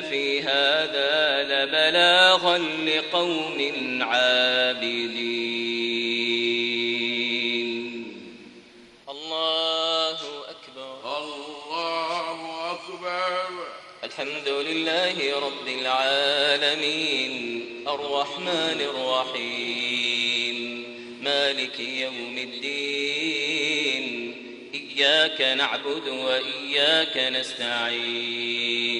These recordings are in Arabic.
في هذا لبلاغا لقوم عابدين. الله أكبر. الله أكبر. الحمد لله رب العالمين. الرحمن الرحيم. مالك يوم الدين. إياك نعبد وإياك نستعين.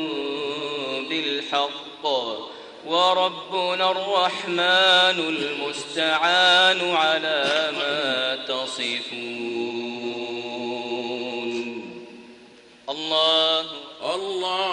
وربنا الرحمن المستعان على ما تصفون. الله. الله.